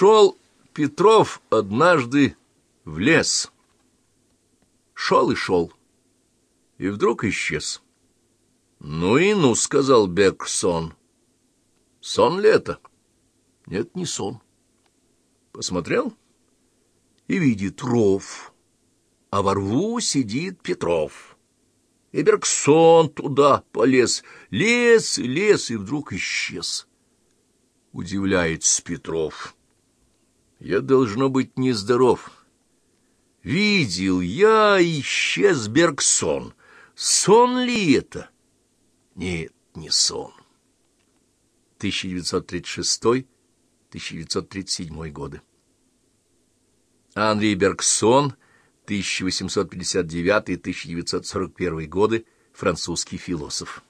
Шел Петров однажды в лес. Шел и шел, и вдруг исчез. «Ну и ну», — сказал Бексон. «Сон ли это?» «Нет, не сон». Посмотрел и видит ров, а во рву сидит Петров. И Бергсон туда полез, лес лес, и вдруг исчез. Удивляется Петров. Я, должно быть, нездоров. Видел я, исчез Бергсон. Сон ли это? Нет, не сон. 1936-1937 годы. Андрей Бергсон, 1859-1941 годы, французский философ.